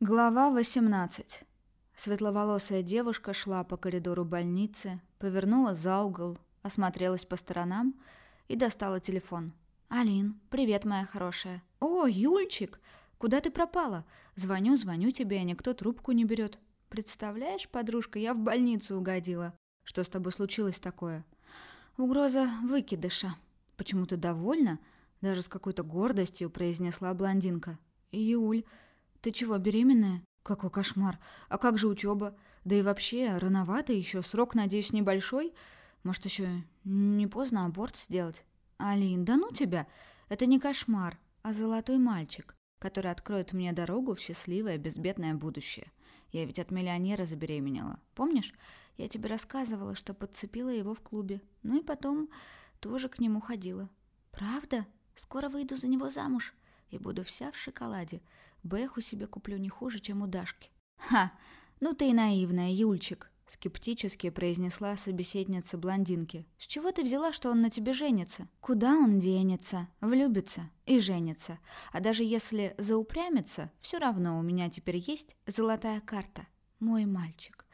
Глава 18. Светловолосая девушка шла по коридору больницы, повернула за угол, осмотрелась по сторонам и достала телефон. «Алин, привет, моя хорошая». «О, Юльчик, куда ты пропала? Звоню, звоню тебе, а никто трубку не берет. Представляешь, подружка, я в больницу угодила. Что с тобой случилось такое?» «Угроза выкидыша». «Почему ты довольна?» Даже с какой-то гордостью произнесла блондинка. «Юль, ты чего, беременная?» «Какой кошмар! А как же учеба? Да и вообще, рановато еще, срок, надеюсь, небольшой. Может, еще не поздно аборт сделать?» «Алин, да ну тебя! Это не кошмар, а золотой мальчик, который откроет мне дорогу в счастливое, безбедное будущее. Я ведь от миллионера забеременела. Помнишь? Я тебе рассказывала, что подцепила его в клубе. Ну и потом тоже к нему ходила. Правда? Скоро выйду за него замуж и буду вся в шоколаде. Бэху себе куплю не хуже, чем у Дашки». «Ха! Ну ты и наивная, Юльчик!» — скептически произнесла собеседница блондинки. «С чего ты взяла, что он на тебе женится?» «Куда он денется? Влюбится и женится. А даже если заупрямится, все равно у меня теперь есть золотая карта. Мой мальчик.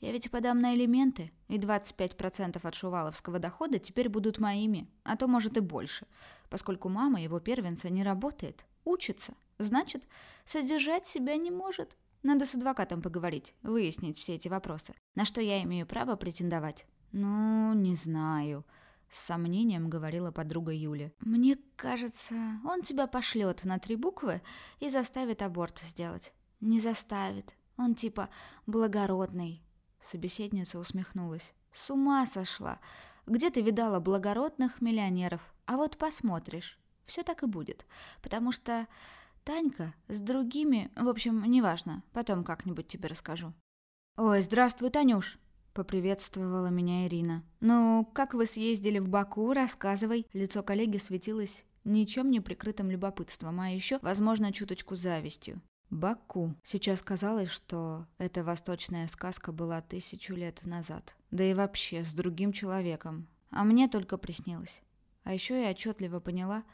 Я ведь подам на элементы, и 25% от шуваловского дохода теперь будут моими, а то, может, и больше, поскольку мама его первенца не работает, учится. Значит, содержать себя не может. Надо с адвокатом поговорить, выяснить все эти вопросы. На что я имею право претендовать? Ну, не знаю. С сомнением говорила подруга Юля. «Мне кажется, он тебя пошлет на три буквы и заставит аборт сделать». «Не заставит. Он типа благородный». Собеседница усмехнулась. «С ума сошла. Где ты видала благородных миллионеров? А вот посмотришь. Все так и будет. Потому что Танька с другими... В общем, неважно. Потом как-нибудь тебе расскажу». «Ой, здравствуй, Танюш!» — поприветствовала меня Ирина. «Ну, как вы съездили в Баку? Рассказывай». Лицо коллеги светилось ничем не прикрытым любопытством, а еще, возможно, чуточку завистью. Баку. Сейчас казалось, что эта восточная сказка была тысячу лет назад. Да и вообще, с другим человеком. А мне только приснилось. А еще я отчетливо поняла,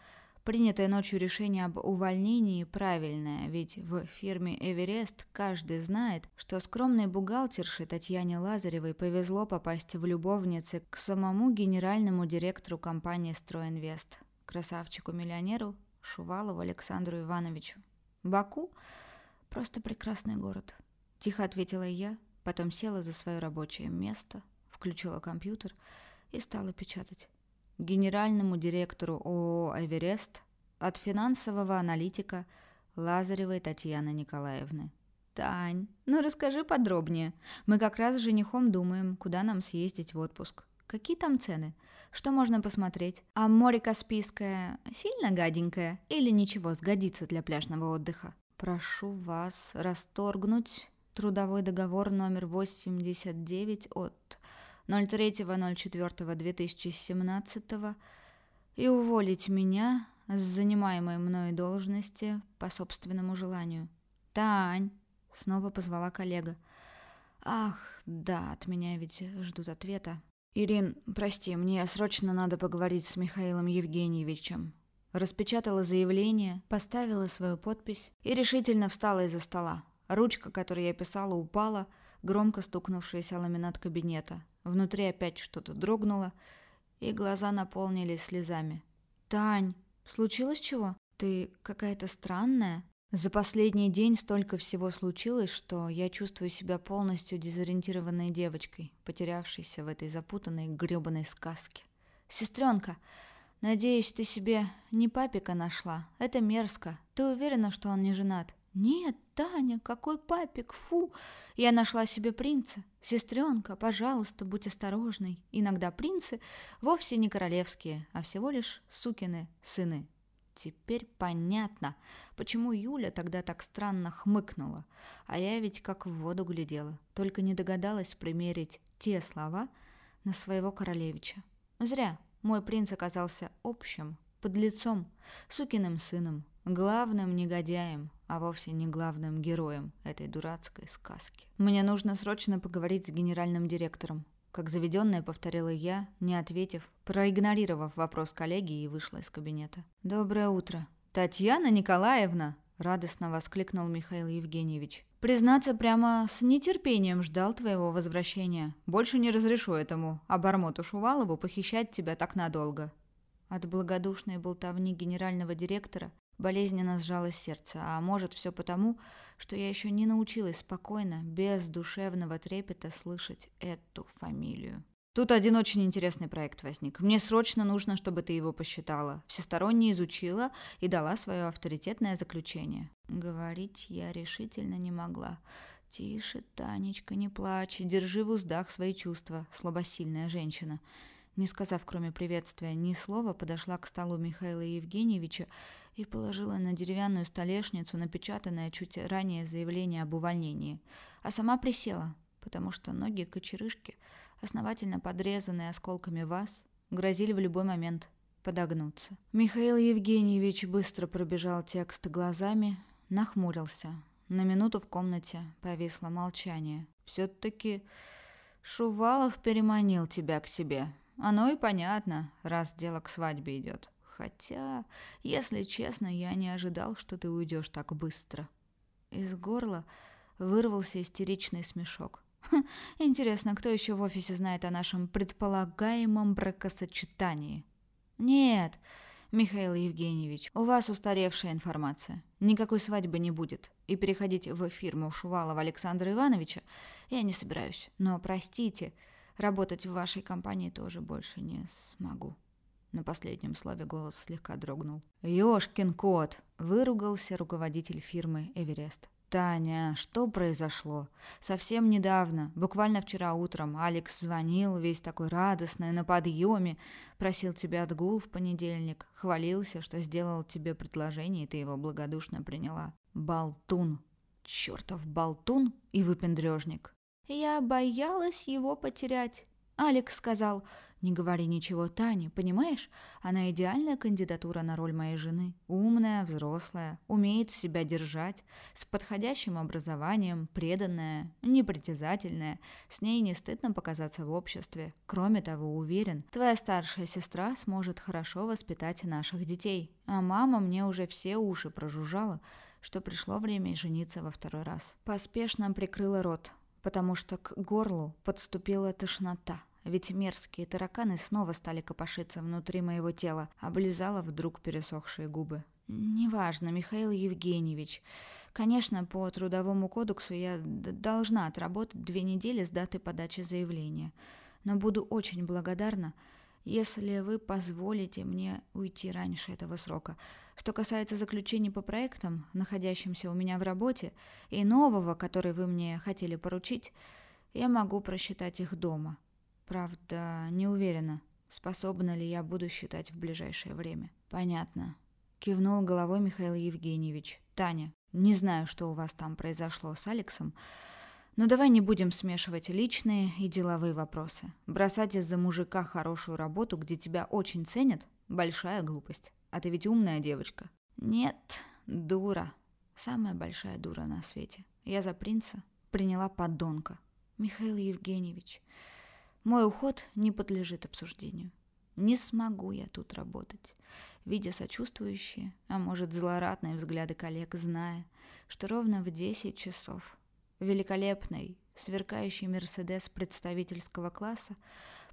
Принятое ночью решение об увольнении правильное, ведь в фирме «Эверест» каждый знает, что скромной бухгалтерше Татьяне Лазаревой повезло попасть в любовницы к самому генеральному директору компании «Стройинвест», красавчику-миллионеру Шувалову Александру Ивановичу. Баку – просто прекрасный город. Тихо ответила я, потом села за свое рабочее место, включила компьютер и стала печатать генеральному директору ООО «Эверест» от финансового аналитика Лазаревой Татьяны Николаевны. «Тань, ну расскажи подробнее. Мы как раз с женихом думаем, куда нам съездить в отпуск. Какие там цены? Что можно посмотреть? А море Каспийское сильно гаденькое или ничего, сгодится для пляжного отдыха? Прошу вас расторгнуть трудовой договор номер 89 от 03.04.2017 и уволить меня с занимаемой мной должности по собственному желанию. «Тань!» — снова позвала коллега. «Ах, да, от меня ведь ждут ответа». «Ирин, прости, мне срочно надо поговорить с Михаилом Евгеньевичем». Распечатала заявление, поставила свою подпись и решительно встала из-за стола. Ручка, которой я писала, упала, громко стукнувшись о ламинат кабинета. Внутри опять что-то дрогнуло, и глаза наполнились слезами. «Тань, случилось чего? Ты какая-то странная?» За последний день столько всего случилось, что я чувствую себя полностью дезориентированной девочкой, потерявшейся в этой запутанной грёбаной сказке. «Сестренка, надеюсь, ты себе не папика нашла? Это мерзко. Ты уверена, что он не женат?» «Нет, Таня, какой папик, фу! Я нашла себе принца. Сестренка, пожалуйста, будь осторожной. Иногда принцы вовсе не королевские, а всего лишь сукины сыны». Теперь понятно, почему Юля тогда так странно хмыкнула. А я ведь как в воду глядела, только не догадалась примерить те слова на своего королевича. Зря мой принц оказался общим, под лицом, сукиным сыном, главным негодяем, а вовсе не главным героем этой дурацкой сказки. Мне нужно срочно поговорить с генеральным директором. Как заведенная повторила я, не ответив, проигнорировав вопрос коллеги и вышла из кабинета. «Доброе утро». «Татьяна Николаевна!» – радостно воскликнул Михаил Евгеньевич. «Признаться, прямо с нетерпением ждал твоего возвращения. Больше не разрешу этому обормоту Шувалову похищать тебя так надолго». От благодушной болтовни генерального директора болезненно сжалось сердце, а может все потому, что я еще не научилась спокойно, без душевного трепета слышать эту фамилию. Тут один очень интересный проект возник. Мне срочно нужно, чтобы ты его посчитала, всесторонне изучила и дала свое авторитетное заключение. Говорить я решительно не могла. Тише, Танечка, не плачь, держи в уздах свои чувства, слабосильная женщина. Не сказав, кроме приветствия, ни слова, подошла к столу Михаила Евгеньевича и положила на деревянную столешницу напечатанное чуть ранее заявление об увольнении. А сама присела, потому что ноги кочерышки – основательно подрезанные осколками ваз, грозили в любой момент подогнуться. Михаил Евгеньевич быстро пробежал текст глазами, нахмурился. На минуту в комнате повисло молчание. «Все-таки Шувалов переманил тебя к себе. Оно и понятно, раз дело к свадьбе идет. Хотя, если честно, я не ожидал, что ты уйдешь так быстро». Из горла вырвался истеричный смешок. Интересно, кто еще в офисе знает о нашем предполагаемом бракосочетании? Нет, Михаил Евгеньевич, у вас устаревшая информация. Никакой свадьбы не будет. И переходить в фирму Шувалова Александра Ивановича я не собираюсь. Но, простите, работать в вашей компании тоже больше не смогу. На последнем слове голос слегка дрогнул. «Ёшкин кот!» – выругался руководитель фирмы «Эверест». «Таня, что произошло? Совсем недавно, буквально вчера утром, Алекс звонил, весь такой радостный, на подъеме, просил тебя отгул в понедельник, хвалился, что сделал тебе предложение, и ты его благодушно приняла. Болтун! Чертов болтун и выпендрежник!» Я боялась его потерять. Алекс сказал, не говори ничего Тане, понимаешь? Она идеальная кандидатура на роль моей жены. Умная, взрослая, умеет себя держать, с подходящим образованием, преданная, непритязательная. С ней не стыдно показаться в обществе. Кроме того, уверен, твоя старшая сестра сможет хорошо воспитать наших детей. А мама мне уже все уши прожужжала, что пришло время жениться во второй раз. Поспешно прикрыла рот, потому что к горлу подступила тошнота. Ведь мерзкие тараканы снова стали копошиться внутри моего тела, облизала вдруг пересохшие губы. «Неважно, Михаил Евгеньевич. Конечно, по Трудовому кодексу я должна отработать две недели с даты подачи заявления. Но буду очень благодарна, если вы позволите мне уйти раньше этого срока. Что касается заключений по проектам, находящимся у меня в работе, и нового, который вы мне хотели поручить, я могу просчитать их дома. Правда, не уверена, способна ли я буду считать в ближайшее время. Понятно. Кивнул головой Михаил Евгеньевич. Таня, не знаю, что у вас там произошло с Алексом, но давай не будем смешивать личные и деловые вопросы. Бросать из-за мужика хорошую работу, где тебя очень ценят, большая глупость. А ты ведь умная девочка. Нет, дура. Самая большая дура на свете. Я за принца приняла подонка. Михаил Евгеньевич, мой уход не подлежит обсуждению. Не смогу я тут работать. Видя сочувствующие, а может злорадные взгляды коллег, зная, что ровно в 10 часов великолепный, сверкающий Мерседес представительского класса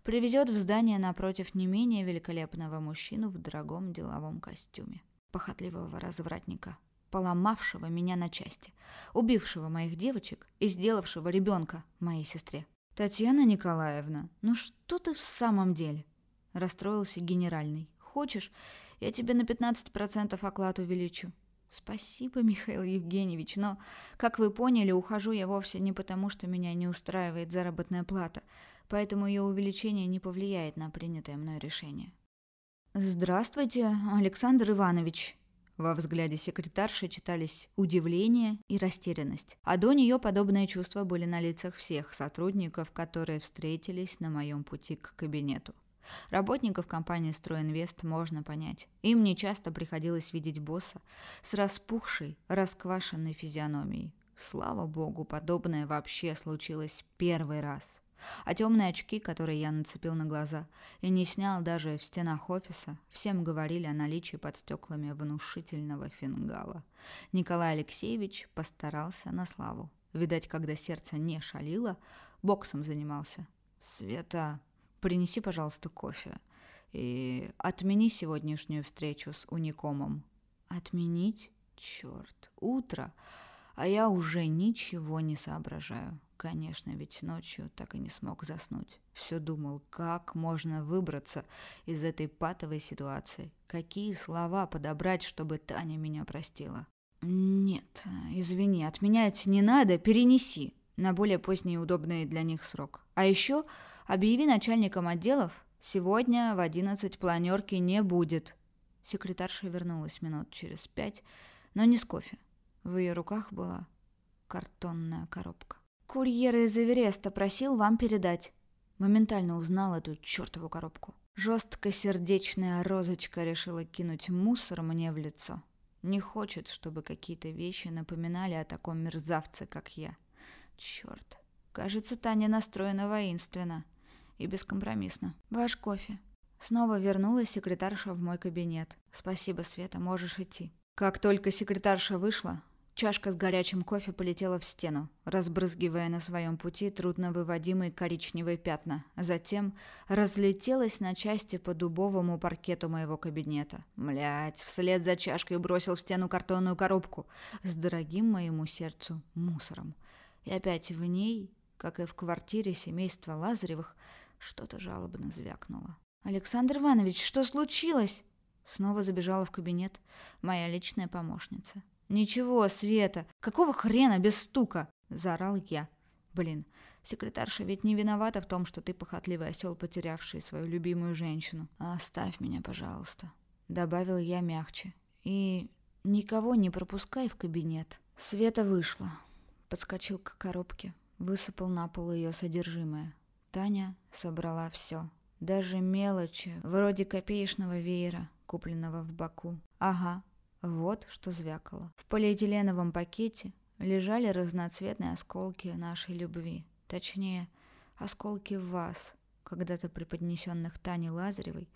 привезет в здание напротив не менее великолепного мужчину в дорогом деловом костюме. Похотливого развратника, поломавшего меня на части, убившего моих девочек и сделавшего ребенка моей сестре. «Татьяна Николаевна, ну что ты в самом деле?» Расстроился генеральный. «Хочешь, я тебе на 15% оклад увеличу?» «Спасибо, Михаил Евгеньевич, но, как вы поняли, ухожу я вовсе не потому, что меня не устраивает заработная плата, поэтому ее увеличение не повлияет на принятое мной решение». «Здравствуйте, Александр Иванович», во взгляде секретарши читались удивление и растерянность, а до нее подобные чувства были на лицах всех сотрудников, которые встретились на моем пути к кабинету. Работников компании «Стройинвест» можно понять. Им не часто приходилось видеть босса с распухшей, расквашенной физиономией. Слава богу, подобное вообще случилось первый раз. А темные очки, которые я нацепил на глаза и не снял даже в стенах офиса, всем говорили о наличии под стеклами внушительного фингала. Николай Алексеевич постарался на славу. Видать, когда сердце не шалило, боксом занимался. «Света, принеси, пожалуйста, кофе и отмени сегодняшнюю встречу с уникомом». «Отменить? Черт, утро!» А я уже ничего не соображаю. Конечно, ведь ночью так и не смог заснуть. Все думал, как можно выбраться из этой патовой ситуации. Какие слова подобрать, чтобы Таня меня простила. Нет, извини, отменять не надо, перенеси на более поздний и удобный для них срок. А еще объяви начальникам отделов, сегодня в одиннадцать планерки не будет. Секретарша вернулась минут через пять, но не с кофе. В ее руках была картонная коробка. «Курьер из Эвереста просил вам передать». Моментально узнал эту чертову коробку. Жесткосердечная розочка решила кинуть мусор мне в лицо. Не хочет, чтобы какие-то вещи напоминали о таком мерзавце, как я. Черт. Кажется, Таня настроена воинственно и бескомпромиссно. «Ваш кофе». Снова вернулась секретарша в мой кабинет. «Спасибо, Света, можешь идти». Как только секретарша вышла, Чашка с горячим кофе полетела в стену, разбрызгивая на своем пути трудно выводимые коричневые пятна. Затем разлетелась на части по дубовому паркету моего кабинета. Млять, вслед за чашкой бросил в стену картонную коробку с дорогим моему сердцу мусором. И опять в ней, как и в квартире семейства Лазаревых, что-то жалобно звякнуло. «Александр Иванович, что случилось?» Снова забежала в кабинет моя личная помощница. «Ничего, Света, какого хрена без стука?» – заорал я. «Блин, секретарша ведь не виновата в том, что ты похотливый осел, потерявший свою любимую женщину. Оставь меня, пожалуйста», – добавил я мягче. «И никого не пропускай в кабинет». Света вышла. Подскочил к коробке, высыпал на пол ее содержимое. Таня собрала все. Даже мелочи, вроде копеечного веера, купленного в Баку. Ага, вот что звякало. В полиэтиленовом пакете лежали разноцветные осколки нашей любви. Точнее, осколки вас, когда-то преподнесенных Тане Лазаревой,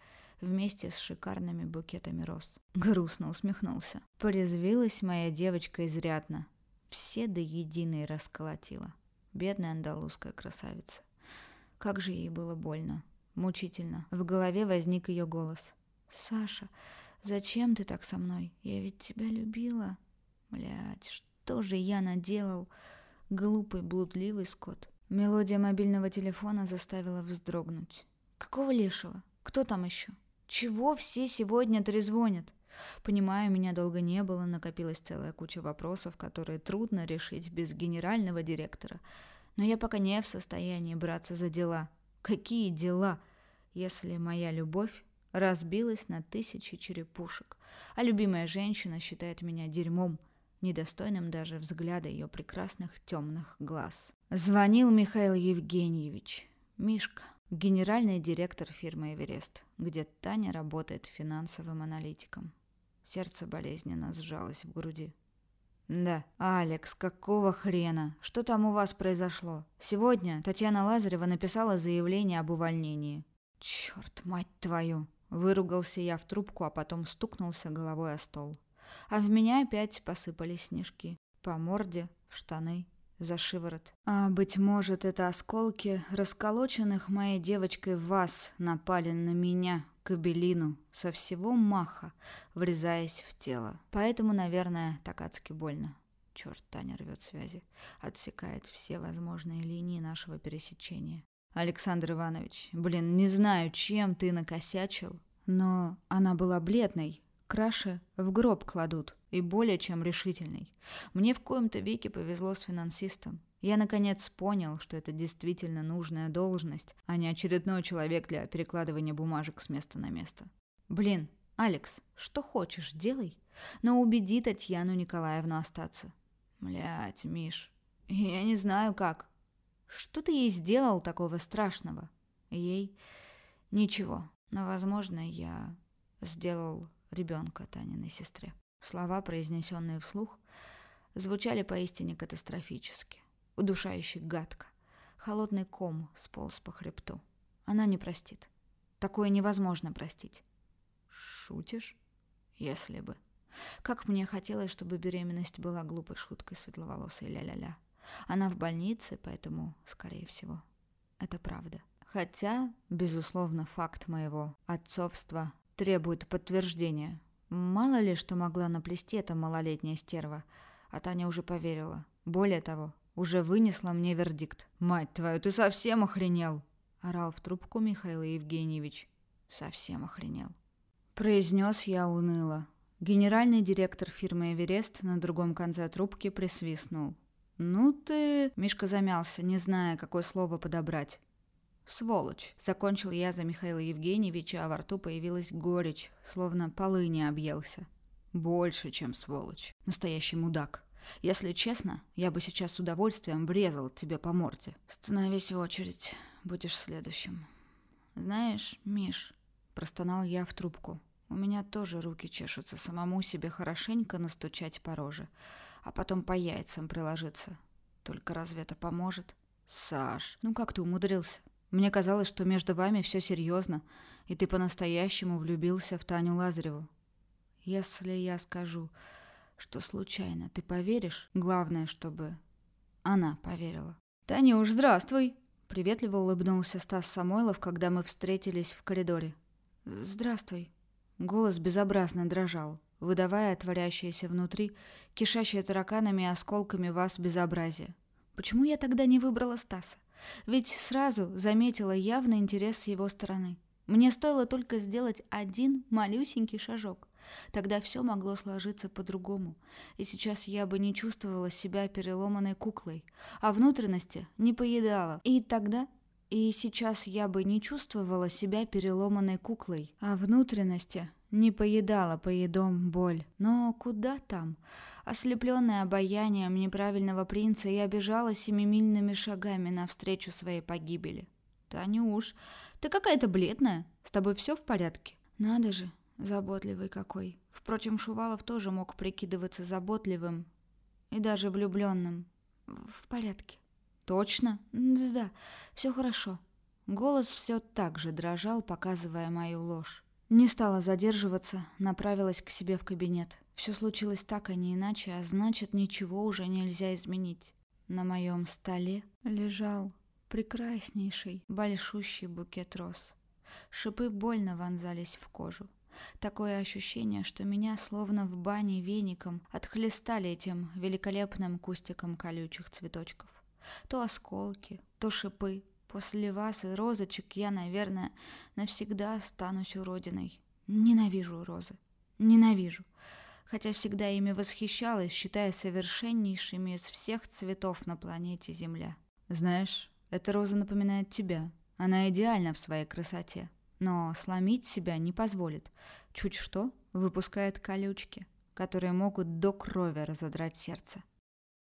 вместе с шикарными букетами роз. Грустно усмехнулся. Порезвилась моя девочка изрядно. Все до единой расколотила. Бедная андалузская красавица. Как же ей было больно. Мучительно. В голове возник ее голос. «Саша, Зачем ты так со мной? Я ведь тебя любила. Блять, что же я наделал? Глупый, блудливый скот. Мелодия мобильного телефона заставила вздрогнуть. Какого лешего? Кто там еще? Чего все сегодня трезвонят? Понимаю, меня долго не было, накопилась целая куча вопросов, которые трудно решить без генерального директора. Но я пока не в состоянии браться за дела. Какие дела, если моя любовь разбилась на тысячи черепушек, а любимая женщина считает меня дерьмом, недостойным даже взгляда ее прекрасных темных глаз. Звонил Михаил Евгеньевич, Мишка, генеральный директор фирмы «Эверест», где Таня работает финансовым аналитиком. Сердце болезненно сжалось в груди. «Да, Алекс, какого хрена? Что там у вас произошло? Сегодня Татьяна Лазарева написала заявление об увольнении». «Черт, мать твою!» Выругался я в трубку, а потом стукнулся головой о стол. А в меня опять посыпались снежки. По морде, в штаны, за шиворот. А, быть может, это осколки расколоченных моей девочкой вас напали на меня, кабелину, со всего маха, врезаясь в тело. Поэтому, наверное, так адски больно. Черт, Таня рвет связи, отсекает все возможные линии нашего пересечения. Александр Иванович, блин, не знаю, чем ты накосячил, но она была бледной, краше в гроб кладут и более чем решительной. Мне в коем-то веке повезло с финансистом. Я наконец понял, что это действительно нужная должность, а не очередной человек для перекладывания бумажек с места на место. Блин, Алекс, что хочешь, делай, но убеди Татьяну Николаевну остаться. Блять, Миш, я не знаю как. Что ты ей сделал такого страшного? Ей ничего. Но, возможно, я сделал ребенка Таниной сестре. Слова, произнесенные вслух, звучали поистине катастрофически, удушающе гадко. Холодный ком сполз по хребту. Она не простит. Такое невозможно простить. Шутишь? Если бы. Как мне хотелось, чтобы беременность была глупой шуткой светловолосой ля-ля-ля. Она в больнице, поэтому, скорее всего, это правда. Хотя, безусловно, факт моего отцовства требует подтверждения. Мало ли, что могла наплести эта малолетняя стерва, а Таня уже поверила. Более того, уже вынесла мне вердикт. «Мать твою, ты совсем охренел!» — орал в трубку Михаил Евгеньевич. «Совсем охренел». Произнес я уныло. Генеральный директор фирмы «Эверест» на другом конце трубки присвистнул. «Ну ты...» — Мишка замялся, не зная, какое слово подобрать. «Сволочь!» — закончил я за Михаила Евгеньевича, а во рту появилась горечь, словно полы не объелся. «Больше, чем сволочь. Настоящий мудак. Если честно, я бы сейчас с удовольствием врезал тебе по морде. Становись в очередь, будешь следующим. Знаешь, Миш, простонал я в трубку. У меня тоже руки чешутся самому себе хорошенько настучать по роже, а потом по яйцам приложиться. Только разве это поможет? Саш, ну как ты умудрился? Мне казалось, что между вами все серьезно, и ты по-настоящему влюбился в Таню Лазареву. Если я скажу, что случайно. Ты поверишь? Главное, чтобы она поверила. «Танюш, здравствуй!» Приветливо улыбнулся Стас Самойлов, когда мы встретились в коридоре. «Здравствуй». Голос безобразно дрожал, выдавая творящееся внутри, кишащее тараканами и осколками вас безобразие. Почему я тогда не выбрала Стаса? Ведь сразу заметила явный интерес с его стороны. Мне стоило только сделать один малюсенький шажок. Тогда все могло сложиться по-другому, и сейчас я бы не чувствовала себя переломанной куклой, а внутренности не поедала. И тогда и сейчас я бы не чувствовала себя переломанной куклой, а внутренности не поедала поедом боль. Но куда там? Ослепленная обаянием неправильного принца, я бежала семимильными шагами навстречу своей погибели. «Танюш, ты какая-то бледная. С тобой все в порядке?» «Надо же, Заботливый какой. Впрочем, Шувалов тоже мог прикидываться заботливым и даже влюбленным. В порядке. Точно? Да-да, все хорошо. Голос все так же дрожал, показывая мою ложь. Не стала задерживаться, направилась к себе в кабинет. Все случилось так, а не иначе, а значит, ничего уже нельзя изменить. На моем столе лежал прекраснейший, большущий букет роз. Шипы больно вонзались в кожу. Такое ощущение, что меня словно в бане веником отхлестали этим великолепным кустиком колючих цветочков. То осколки, то шипы. После вас и розочек я, наверное, навсегда останусь уродиной. Ненавижу розы. Ненавижу. Хотя всегда ими восхищалась, считая совершеннейшими из всех цветов на планете Земля. Знаешь, эта роза напоминает тебя. Она идеальна в своей красоте но сломить себя не позволит. Чуть что, выпускает колючки, которые могут до крови разодрать сердце.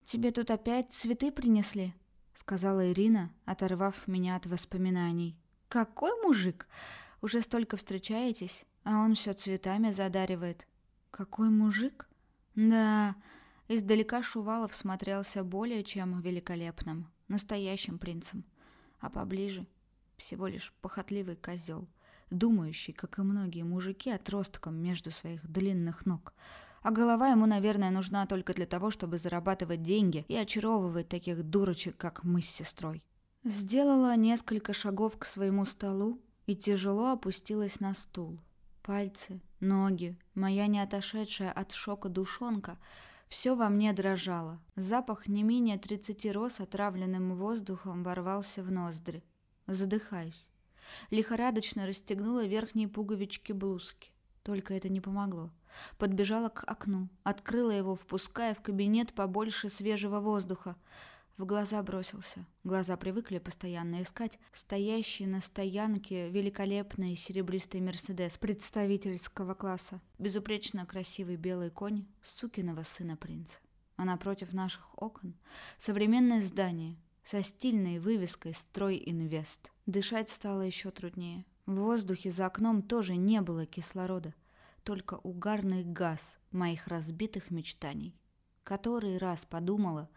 «Тебе тут опять цветы принесли?» — сказала Ирина, оторвав меня от воспоминаний. «Какой мужик! Уже столько встречаетесь, а он все цветами задаривает. Какой мужик?» «Да...» Издалека Шувалов смотрелся более чем великолепным, настоящим принцем. А поближе всего лишь похотливый козел, думающий, как и многие мужики, отростком между своих длинных ног. А голова ему, наверное, нужна только для того, чтобы зарабатывать деньги и очаровывать таких дурочек, как мы с сестрой. Сделала несколько шагов к своему столу и тяжело опустилась на стул. Пальцы, ноги, моя не отошедшая от шока душонка — все во мне дрожало. Запах не менее тридцати роз отравленным воздухом ворвался в ноздри. Задыхаюсь. Лихорадочно расстегнула верхние пуговички блузки. Только это не помогло. Подбежала к окну, открыла его, впуская в кабинет побольше свежего воздуха. В глаза бросился. Глаза привыкли постоянно искать стоящий на стоянке великолепный серебристый Мерседес представительского класса. Безупречно красивый белый конь сукиного сына принца. А напротив наших окон современное здание, со стильной вывеской «Строй Инвест». Дышать стало еще труднее. В воздухе за окном тоже не было кислорода, только угарный газ моих разбитых мечтаний. который раз подумала,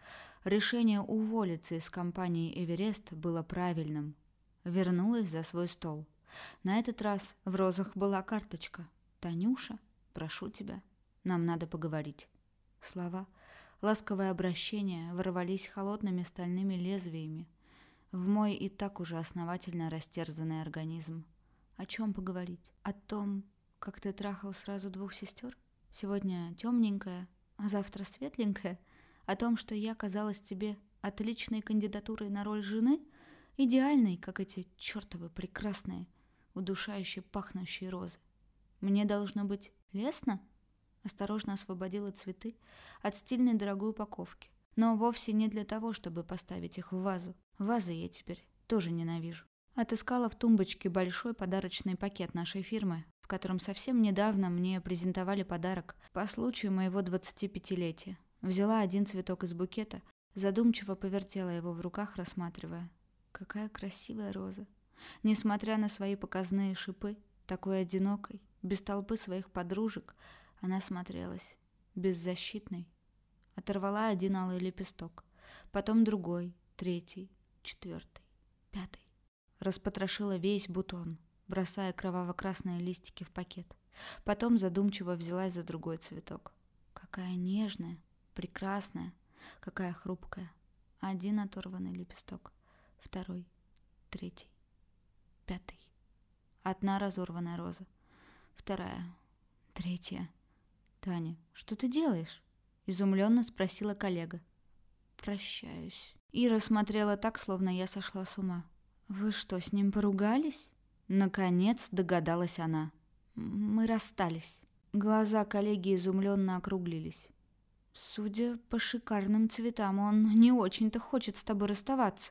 решение уволиться из компании «Эверест» было правильным. Вернулась за свой стол. На этот раз в розах была карточка. «Танюша, прошу тебя, нам надо поговорить». Слова, ласковое обращение ворвались холодными стальными лезвиями в мой и так уже основательно растерзанный организм. О чем поговорить? О том, как ты трахал сразу двух сестер? Сегодня темненькая, а завтра светленькая? О том, что я казалась тебе отличной кандидатурой на роль жены? Идеальной, как эти чертовы прекрасные, удушающие пахнущие розы. Мне должно быть лестно? Осторожно освободила цветы от стильной дорогой упаковки. Но вовсе не для того, чтобы поставить их в вазу. Вазы я теперь тоже ненавижу. Отыскала в тумбочке большой подарочный пакет нашей фирмы, в котором совсем недавно мне презентовали подарок по случаю моего 25-летия. Взяла один цветок из букета, задумчиво повертела его в руках, рассматривая. Какая красивая роза. Несмотря на свои показные шипы, такой одинокой, без толпы своих подружек, она смотрелась беззащитной. Оторвала один алый лепесток, потом другой, третий, четвертый, пятый. Распотрошила весь бутон, бросая кроваво-красные листики в пакет. Потом задумчиво взялась за другой цветок. Какая нежная, прекрасная, какая хрупкая. Один оторванный лепесток, второй, третий, пятый. Одна разорванная роза, вторая, третья. «Таня, что ты делаешь?» — изумленно спросила коллега. «Прощаюсь». Ира смотрела так, словно я сошла с ума. «Вы что, с ним поругались?» Наконец догадалась она. «Мы расстались». Глаза коллеги изумленно округлились. «Судя по шикарным цветам, он не очень-то хочет с тобой расставаться».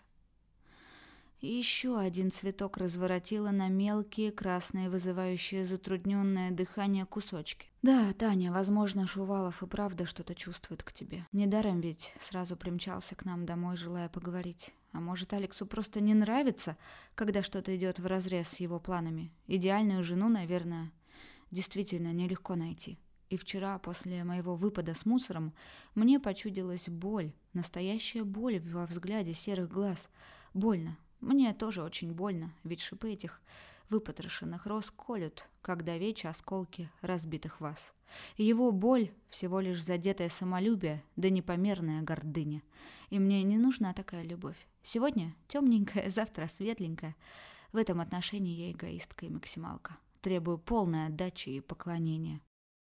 Еще один цветок разворотила на мелкие, красные, вызывающие затрудненное дыхание кусочки. «Да, Таня, возможно, Шувалов и правда что-то чувствует к тебе. Недаром ведь сразу примчался к нам домой, желая поговорить. А может, Алексу просто не нравится, когда что-то идет вразрез с его планами. Идеальную жену, наверное, действительно нелегко найти. И вчера, после моего выпада с мусором, мне почудилась боль, настоящая боль во взгляде серых глаз. Больно, мне тоже очень больно, ведь шипы этих выпотрошенных роз колют, как давеча осколки разбитых ваз. Его боль — всего лишь задетое самолюбие, да непомерная гордыня. И мне не нужна такая любовь. Сегодня темненькая, завтра светленькая. В этом отношении я эгоистка и максималка. Требую полной отдачи и поклонения.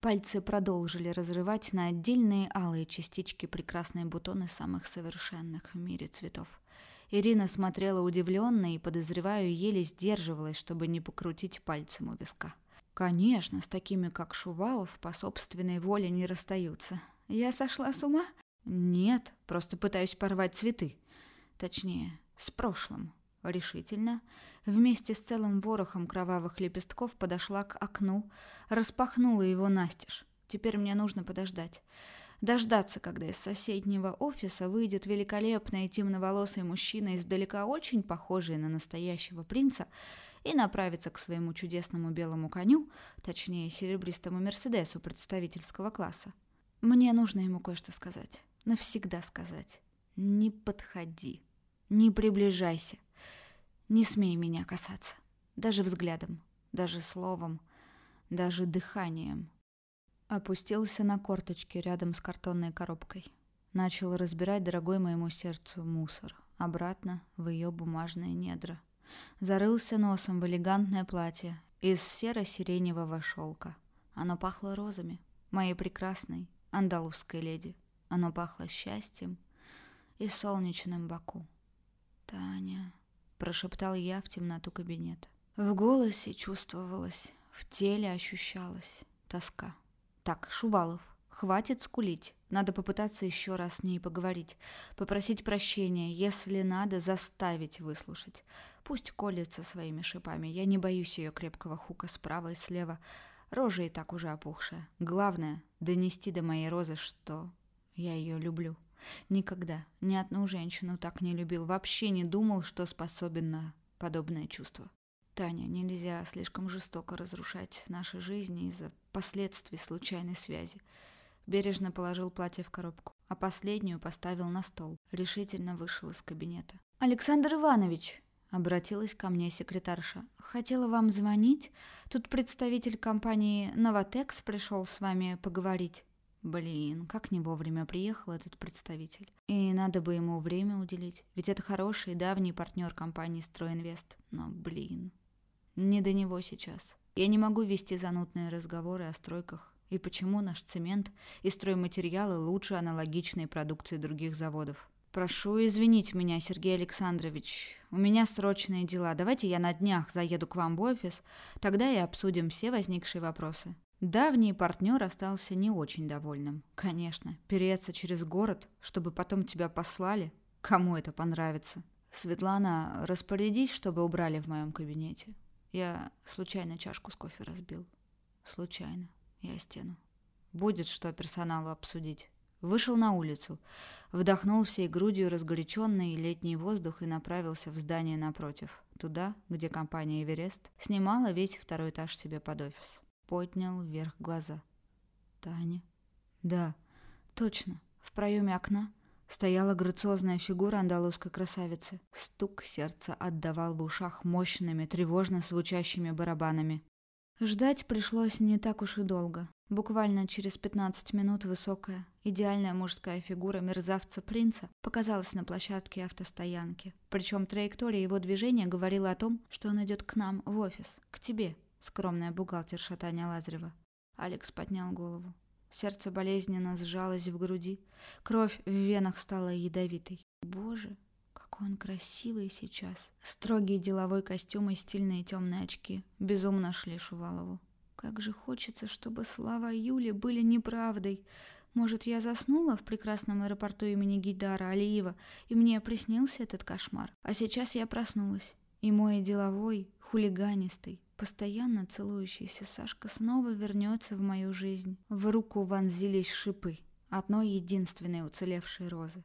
Пальцы продолжили разрывать на отдельные алые частички прекрасные бутоны самых совершенных в мире цветов. Ирина смотрела удивленно и, подозреваю, еле сдерживалась, чтобы не покрутить пальцем у виска. Конечно, с такими, как Шувалов, по собственной воле не расстаются. Я сошла с ума? Нет, просто пытаюсь порвать цветы. Точнее, с прошлым. Решительно, вместе с целым ворохом кровавых лепестков подошла к окну, распахнула его настежь. Теперь мне нужно подождать дождаться, когда из соседнего офиса выйдет великолепный темноволосый мужчина, издалека очень похожий на настоящего принца, и направится к своему чудесному белому коню, точнее, серебристому Мерседесу представительского класса. Мне нужно ему кое-что сказать. Навсегда сказать. Не подходи. Не приближайся. Не смей меня касаться. Даже взглядом, даже словом, даже дыханием. Опустился на корточки рядом с картонной коробкой. Начал разбирать дорогой моему сердцу мусор. Обратно в ее бумажные недра. Зарылся носом в элегантное платье из серо-сиреневого шелка. Оно пахло розами, моей прекрасной андалузской леди. Оно пахло счастьем и солнечным боку. «Таня», — прошептал я в темноту кабинета. В голосе чувствовалось, в теле ощущалась тоска. Так, Шувалов, хватит скулить. Надо попытаться еще раз с ней поговорить. Попросить прощения, если надо, заставить выслушать. Пусть колется своими шипами. Я не боюсь ее крепкого хука справа и слева. Рожа и так уже опухшая. Главное — донести до моей розы, что я ее люблю. Никогда ни одну женщину так не любил. Вообще не думал, что способен на подобное чувство. Таня, нельзя слишком жестоко разрушать наши жизни из-за последствий случайной связи. Бережно положил платье в коробку. а последнюю поставил на стол. Решительно вышел из кабинета. «Александр Иванович!» — обратилась ко мне секретарша. «Хотела вам звонить. Тут представитель компании «Новотекс» пришел с вами поговорить». Блин, как не вовремя приехал этот представитель. И надо бы ему время уделить, ведь это хороший давний партнер компании «Стройинвест». Но, блин, не до него сейчас. Я не могу вести занудные разговоры о стройках. И почему наш цемент и стройматериалы лучше аналогичной продукции других заводов. Прошу извинить меня, Сергей Александрович. У меня срочные дела. Давайте я на днях заеду к вам в офис, тогда и обсудим все возникшие вопросы. Давний партнер остался не очень довольным. Конечно, переться через город, чтобы потом тебя послали, кому это понравится. Светлана, распорядись, чтобы убрали в моем кабинете. Я случайно чашку с кофе разбил. Случайно. Я стену. Будет что персоналу обсудить. Вышел на улицу, вдохнул всей грудью разгоряченный летний воздух и направился в здание напротив, туда, где компания «Эверест» снимала весь второй этаж себе под офис поднял вверх глаза. Таня? Да, точно. В проеме окна стояла грациозная фигура андалузской красавицы. Стук сердца отдавал в ушах мощными, тревожно звучащими барабанами. Ждать пришлось не так уж и долго. Буквально через 15 минут высокая, идеальная мужская фигура мерзавца-принца показалась на площадке автостоянки. Причем траектория его движения говорила о том, что он идет к нам в офис, к тебе, скромная бухгалтерша Таня Лазарева. Алекс поднял голову. Сердце болезненно сжалось в груди. Кровь в венах стала ядовитой. Боже, какой он красивый сейчас. Строгий деловой костюм и стильные темные очки безумно шли Шувалову. Как же хочется, чтобы слова Юли были неправдой. Может, я заснула в прекрасном аэропорту имени Гидара Алиева, и мне приснился этот кошмар. А сейчас я проснулась, и мой деловой, хулиганистый, Постоянно целующийся Сашка снова вернется в мою жизнь. В руку вонзились шипы одной единственной уцелевшей розы.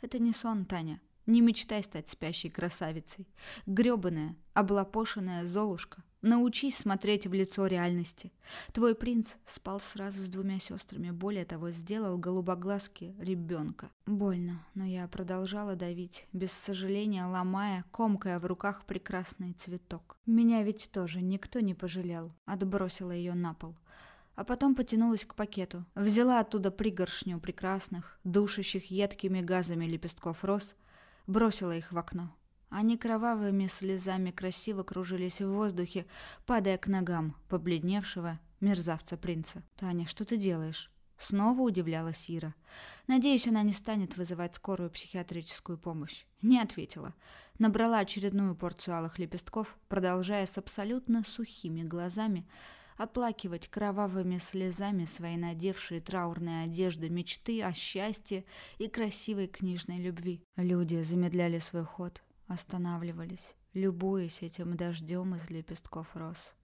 Это не сон, Таня. Не мечтай стать спящей красавицей. Грёбаная, облапошенная Золушка. Научись смотреть в лицо реальности. Твой принц спал сразу с двумя сестрами. Более того, сделал голубоглазки ребенка. Больно, но я продолжала давить, без сожаления ломая, комкая в руках прекрасный цветок. Меня ведь тоже никто не пожалел. Отбросила ее на пол а потом потянулась к пакету. Взяла оттуда пригоршню прекрасных, душащих едкими газами лепестков роз, бросила их в окно. Они кровавыми слезами красиво кружились в воздухе, падая к ногам побледневшего мерзавца-принца. «Таня, что ты делаешь?» Снова удивлялась Ира. «Надеюсь, она не станет вызывать скорую психиатрическую помощь». Не ответила. Набрала очередную порцию алых лепестков, продолжая с абсолютно сухими глазами оплакивать кровавыми слезами свои надевшие траурные одежды мечты о счастье и красивой книжной любви. Люди замедляли свой ход, останавливались, любуясь этим дождем из лепестков роз.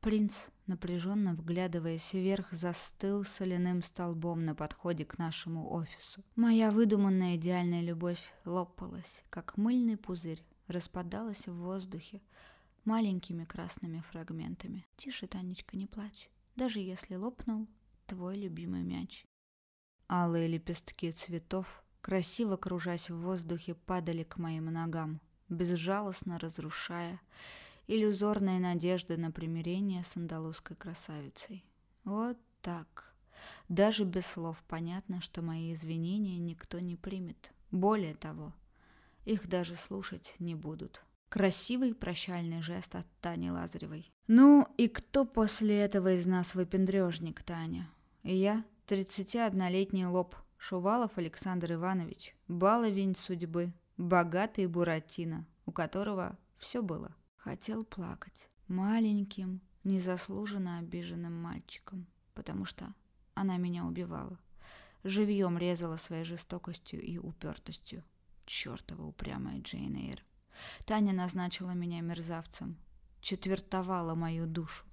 Принц, напряженно вглядываясь вверх, застыл соляным столбом на подходе к нашему офису. Моя выдуманная идеальная любовь лопалась, как мыльный пузырь, распадалась в воздухе, маленькими красными фрагментами. Тише, Танечка, не плачь. Даже если лопнул твой любимый мяч. Алые лепестки цветов, красиво кружась в воздухе, падали к моим ногам, безжалостно разрушая иллюзорные надежды на примирение с андалузской красавицей. Вот так. Даже без слов понятно, что мои извинения никто не примет. Более того, их даже слушать не будут. Красивый прощальный жест от Тани Лазаревой. «Ну и кто после этого из нас выпендрежник, Таня?» Я, 31-летний лоб, Шувалов Александр Иванович, баловень судьбы, богатый Буратино, у которого все было. Хотел плакать. Маленьким, незаслуженно обиженным мальчиком, потому что она меня убивала. Живьем резала своей жестокостью и упертостью. Чёртова упрямая Джейн Эйр. Таня назначила меня мерзавцем, четвертовала мою душу,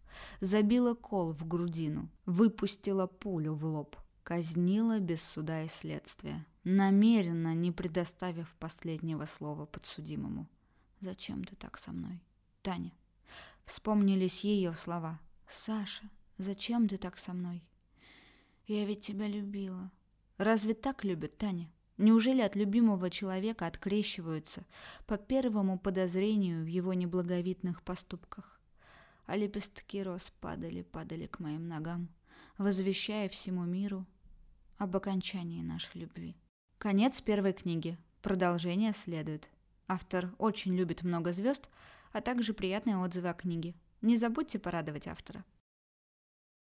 забила кол в грудину, выпустила пулю в лоб, казнила без суда и следствия, намеренно не предоставив последнего слова подсудимому. «Зачем ты так со мной, Таня?» Вспомнились ее слова. «Саша, зачем ты так со мной? Я ведь тебя любила. Разве так любят, Таня? Неужели от любимого человека открещиваются по первому подозрению в его неблаговидных поступках? А лепестки роз падали, падали к моим ногам, возвещая всему миру об окончании нашей любви. Конец первой книги. Продолжение следует. Автор очень любит много звезд, а также приятные отзывы о книге. Не забудьте порадовать автора.